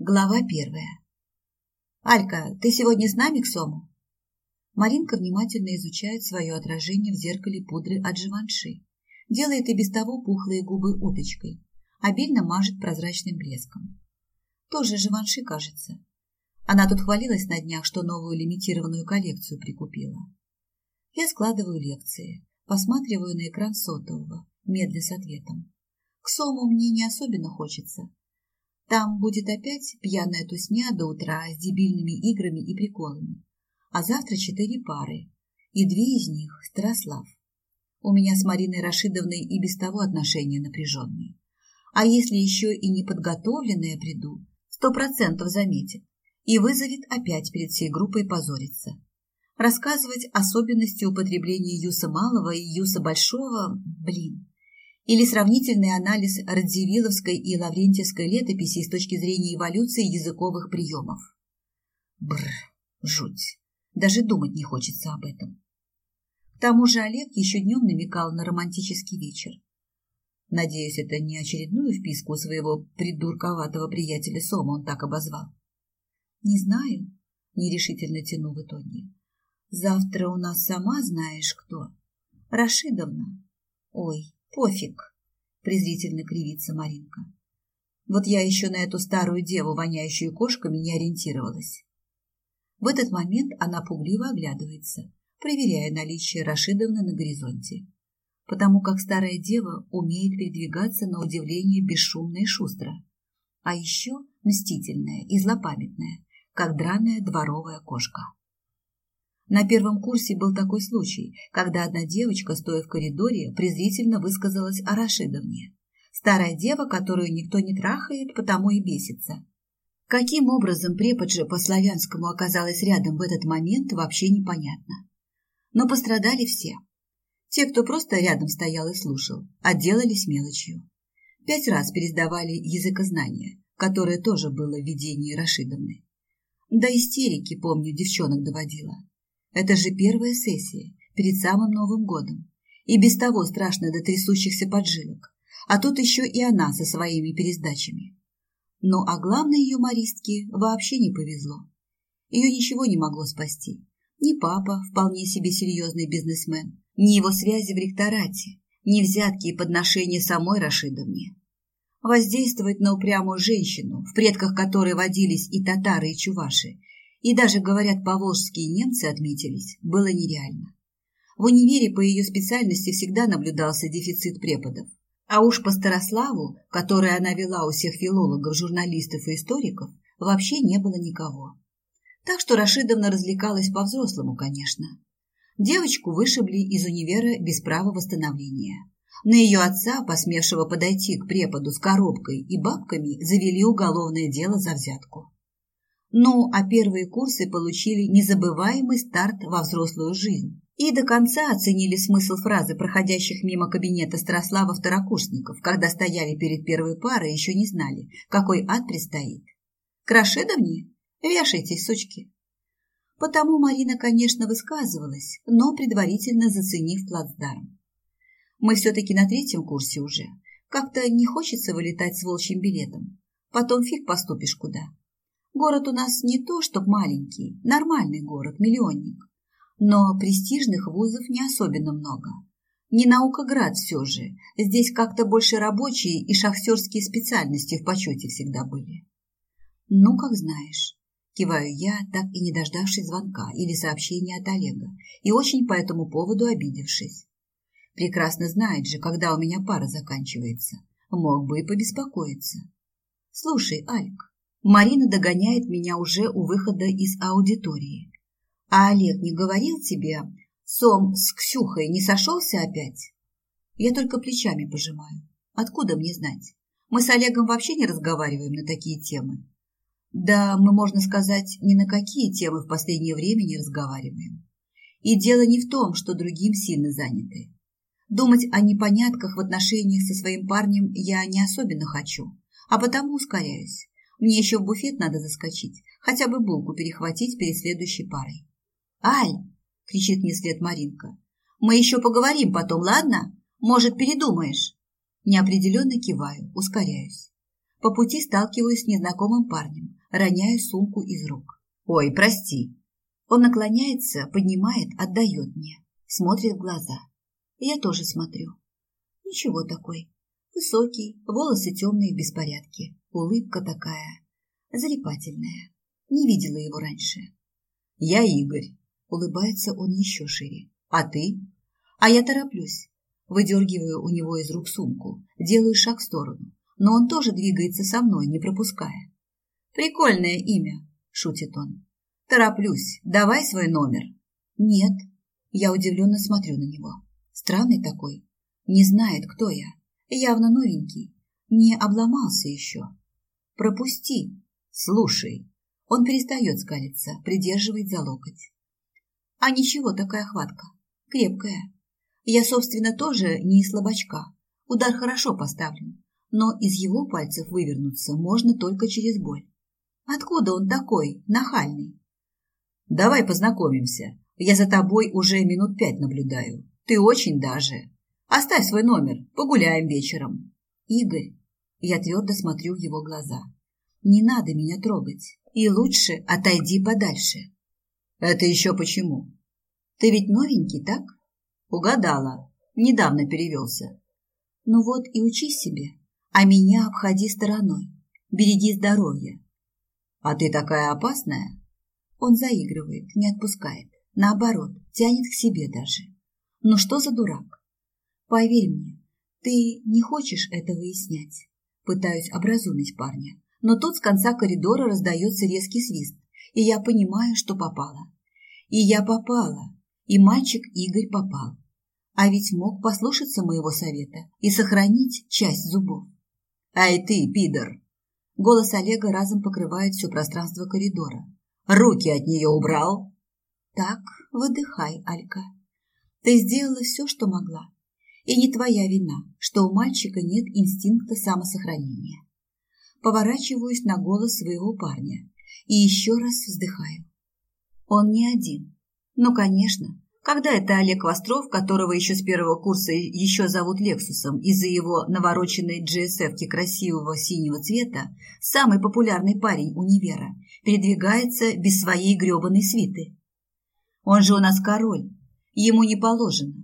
Глава первая. «Алька, ты сегодня с нами к Сому?» Маринка внимательно изучает свое отражение в зеркале пудры от Живанши. Делает и без того пухлые губы уточкой. Обильно мажет прозрачным блеском. Тоже Живанши, кажется. Она тут хвалилась на днях, что новую лимитированную коллекцию прикупила. Я складываю лекции, посматриваю на экран сотового, медля с ответом. К Сому мне не особенно хочется. Там будет опять пьяная тусня до утра с дебильными играми и приколами. А завтра четыре пары, и две из них – Старослав. У меня с Мариной Рашидовной и без того отношения напряженные. А если еще и неподготовленная приду, сто процентов заметит и вызовет опять перед всей группой позориться. Рассказывать особенности употребления юса малого и юса большого – блин. Или сравнительный анализ Радзивилловской и Лаврентьевской летописи с точки зрения эволюции языковых приемов. Бррр, жуть. Даже думать не хочется об этом. К тому же Олег еще днем намекал на романтический вечер. Надеюсь, это не очередную вписку своего придурковатого приятеля Сома он так обозвал. Не знаю, нерешительно тяну в итоге. Завтра у нас сама знаешь кто. Рашидовна. Ой, пофиг, презрительно кривится Маринка. Вот я еще на эту старую деву, воняющую кошками, не ориентировалась. В этот момент она пугливо оглядывается, проверяя наличие Рашидовны на горизонте, потому как старая дева умеет передвигаться на удивление бесшумно и шустро, а еще мстительная и злопамятная, как драная дворовая кошка. На первом курсе был такой случай, когда одна девочка, стоя в коридоре, презрительно высказалась о Рашидовне. Старая дева, которую никто не трахает, потому и бесится. Каким образом преподжа по-славянскому оказалась рядом в этот момент, вообще непонятно. Но пострадали все. Те, кто просто рядом стоял и слушал, отделались мелочью. Пять раз пересдавали языкознание, которое тоже было в видении Рашидовны. До истерики, помню, девчонок доводила. Это же первая сессия, перед самым Новым годом. И без того страшно до трясущихся поджилок. А тут еще и она со своими пересдачами. Ну а главной юмористке вообще не повезло. Ее ничего не могло спасти. Ни папа, вполне себе серьезный бизнесмен, ни его связи в ректорате, ни взятки и подношения самой Рашидовне. Воздействовать на упрямую женщину, в предках которой водились и татары, и чуваши, и даже, говорят, поволжские немцы отметились, было нереально. В универе по ее специальности всегда наблюдался дефицит преподов. А уж по Старославу, который она вела у всех филологов, журналистов и историков, вообще не было никого. Так что Рашидовна развлекалась по-взрослому, конечно. Девочку вышибли из универа без права восстановления. На ее отца, посмевшего подойти к преподу с коробкой и бабками, завели уголовное дело за взятку. Ну, а первые курсы получили незабываемый старт во взрослую жизнь и до конца оценили смысл фразы проходящих мимо кабинета Старослава второкурсников, когда стояли перед первой парой и еще не знали, какой ад предстоит. К Рашидовне? Вешайтесь, сучки. Потому Марина, конечно, высказывалась, но предварительно заценив плацдарм. Мы все-таки на третьем курсе уже. Как-то не хочется вылетать с волчьим билетом. Потом фиг поступишь куда. Город у нас не то, чтоб маленький, нормальный город, миллионник. Но престижных вузов не особенно много. Не наукоград все же. Здесь как-то больше рабочие и шахтерские специальности в почете всегда были. Ну, как знаешь. Киваю я, так и не дождавшись звонка или сообщения от Олега, и очень по этому поводу обидевшись. Прекрасно знает же, когда у меня пара заканчивается. Мог бы и побеспокоиться. Слушай, Альк, Марина догоняет меня уже у выхода из аудитории. А Олег не говорил тебе, Сом с Ксюхой не сошелся опять? Я только плечами пожимаю. Откуда мне знать? Мы с Олегом вообще не разговариваем на такие темы. Да, мы, можно сказать, ни на какие темы в последнее время не разговариваем. И дело не в том, что другим сильно заняты. Думать о непонятках в отношениях со своим парнем я не особенно хочу, а потому ускоряюсь. Мне еще в буфет надо заскочить, хотя бы булку перехватить перед следующей парой. «Аль!» – кричит мне след Маринка. «Мы еще поговорим потом, ладно? Может, передумаешь?» Неопределенно киваю, ускоряюсь. По пути сталкиваюсь с незнакомым парнем, роняя сумку из рук. «Ой, прости!» Он наклоняется, поднимает, отдает мне. Смотрит в глаза. Я тоже смотрю. Ничего такой. Высокий, волосы темные в беспорядке. Улыбка такая. Залипательная. Не видела его раньше. «Я Игорь», — улыбается он еще шире. «А ты?» «А я тороплюсь». Выдергиваю у него из рук сумку, делаю шаг в сторону, но он тоже двигается со мной, не пропуская. «Прикольное имя», — шутит он. «Тороплюсь. Давай свой номер». «Нет». Я удивленно смотрю на него. Странный такой. Не знает, кто я. Явно новенький. Не обломался еще. «Пропусти». «Слушай». Он перестает скалиться, придерживает за локоть. А ничего, такая хватка. Крепкая. Я, собственно, тоже не из слабачка. Удар хорошо поставлен, но из его пальцев вывернуться можно только через боль. Откуда он такой, нахальный? Давай познакомимся. Я за тобой уже минут пять наблюдаю. Ты очень даже. Оставь свой номер, погуляем вечером. Игорь, я твердо смотрю в его глаза. Не надо меня трогать. И лучше отойди подальше. Это еще почему? Ты ведь новенький, так? Угадала. Недавно перевелся. Ну вот и учи себе. А меня обходи стороной. Береги здоровье. А ты такая опасная? Он заигрывает, не отпускает. Наоборот, тянет к себе даже. Ну что за дурак? Поверь мне, ты не хочешь это выяснять. Пытаюсь образумить парня. Но тут с конца коридора раздается резкий свист, и я понимаю, что попала. И я попала, и мальчик Игорь попал. А ведь мог послушаться моего совета и сохранить часть зубов. «Ай ты, пидор!» Голос Олега разом покрывает все пространство коридора. «Руки от нее убрал!» «Так, выдыхай, Алька. Ты сделала все, что могла. И не твоя вина, что у мальчика нет инстинкта самосохранения. Поворачиваюсь на голос своего парня и еще раз вздыхаю. Он не один. Ну, конечно, когда это Олег Востров, которого еще с первого курса еще зовут Лексусом из-за его навороченной GSF-ки красивого синего цвета, самый популярный парень универа, передвигается без своей гребаной свиты. Он же у нас король, ему не положено.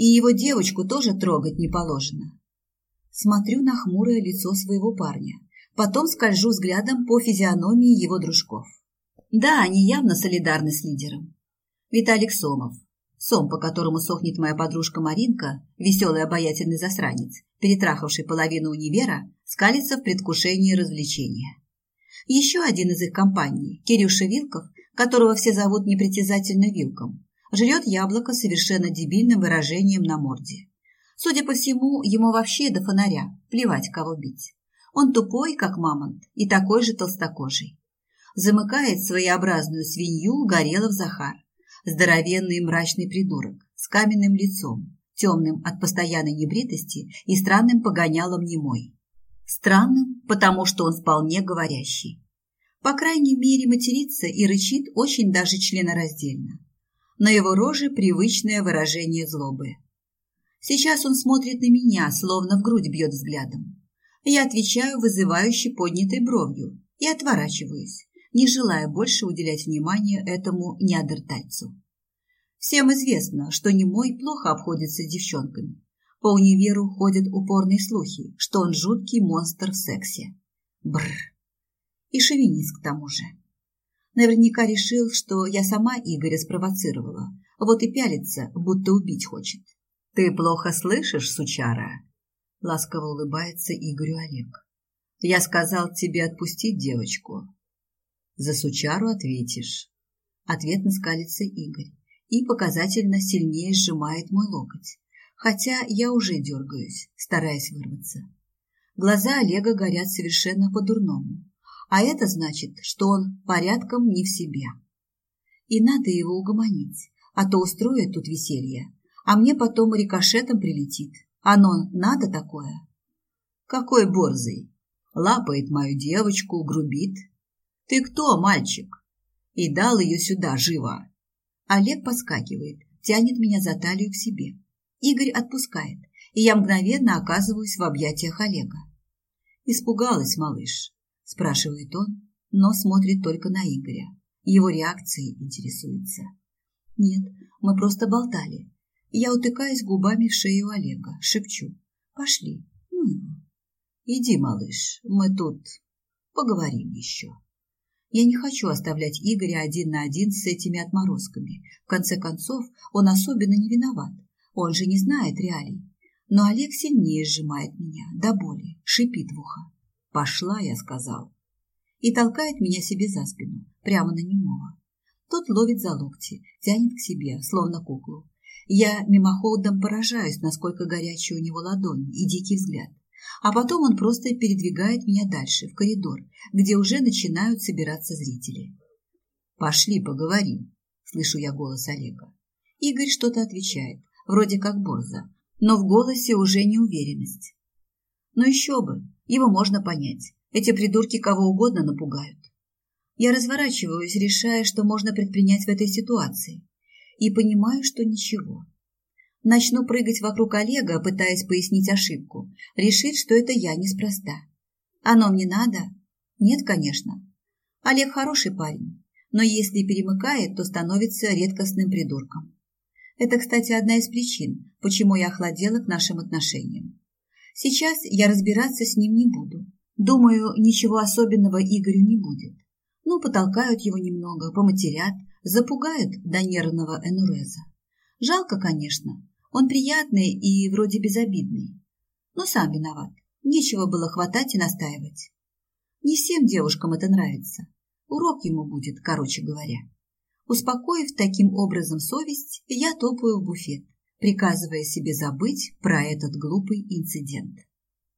И его девочку тоже трогать не положено. Смотрю на хмурое лицо своего парня, потом скольжу взглядом по физиономии его дружков. Да, они явно солидарны с лидером. Виталик Сомов, сом, по которому сохнет моя подружка Маринка, веселый обаятельный засранец, перетрахавший половину универа, скалится в предвкушении развлечения. Еще один из их компаний, Кирюша Вилков, которого все зовут непритязательно Вилком, жрет яблоко с совершенно дебильным выражением на морде. Судя по всему, ему вообще до фонаря плевать, кого бить. Он тупой, как мамонт, и такой же толстокожий замыкает своеобразную свинью Горелов Захар, здоровенный мрачный придурок с каменным лицом, темным от постоянной небритости и странным погонялом немой. Странным, потому что он вполне говорящий. По крайней мере, матерится и рычит очень даже членораздельно. На его роже привычное выражение злобы. Сейчас он смотрит на меня, словно в грудь бьет взглядом. Я отвечаю вызывающе поднятой бровью и отворачиваюсь не желая больше уделять внимания этому неандертальцу. Всем известно, что немой плохо обходится с девчонками. По универу ходят упорные слухи, что он жуткий монстр в сексе. Бррр. И шовинист к тому же. Наверняка решил, что я сама Игоря спровоцировала, вот и пялится, будто убить хочет. «Ты плохо слышишь, сучара?» Ласково улыбается Игорю Олег. «Я сказал тебе отпустить девочку, за сучару ответишь. Ответно скалится Игорь и показательно сильнее сжимает мой локоть, хотя я уже дергаюсь, стараясь вырваться. Глаза Олега горят совершенно по-дурному, а это значит, что он порядком не в себе. И надо его угомонить, а то устроит тут веселье, а мне потом рикошетом прилетит. Оно надо такое? Какой борзый! Лапает мою девочку, грубит, «Ты кто, мальчик?» И дал ее сюда, живо. Олег подскакивает, тянет меня за талию к себе. Игорь отпускает, и я мгновенно оказываюсь в объятиях Олега. Испугалась, малыш, спрашивает он, но смотрит только на Игоря. Его реакцией интересуется. Нет, мы просто болтали. Я утыкаюсь губами в шею Олега, шепчу. Пошли, ну его. Иди, малыш, мы тут поговорим еще. Я не хочу оставлять Игоря один на один с этими отморозками. В конце концов, он особенно не виноват. Он же не знает реалий. Но Олег сильнее сжимает меня, до боли, шипит в ухо. «Пошла», — я сказал. И толкает меня себе за спину, прямо на немого. Тот ловит за локти, тянет к себе, словно куклу. Я мимоходом поражаюсь, насколько горячая у него ладонь и дикий взгляд. А потом он просто передвигает меня дальше, в коридор, где уже начинают собираться зрители. «Пошли, поговорим», – слышу я голос Олега. Игорь что-то отвечает, вроде как борза, но в голосе уже неуверенность. Но еще бы, его можно понять. Эти придурки кого угодно напугают. Я разворачиваюсь, решая, что можно предпринять в этой ситуации, и понимаю, что ничего. Начну прыгать вокруг Олега, пытаясь пояснить ошибку, решить, что это я неспроста. Оно мне надо? Нет, конечно. Олег хороший парень, но если перемыкает, то становится редкостным придурком. Это, кстати, одна из причин, почему я охладела к нашим отношениям. Сейчас я разбираться с ним не буду. Думаю, ничего особенного Игорю не будет. Ну, потолкают его немного, поматерят, запугают до нервного энуреза. Жалко, конечно, он приятный и вроде безобидный. Но сам виноват. Нечего было хватать и настаивать. Не всем девушкам это нравится. Урок ему будет, короче говоря. Успокоив таким образом совесть, я топаю в буфет, приказывая себе забыть про этот глупый инцидент.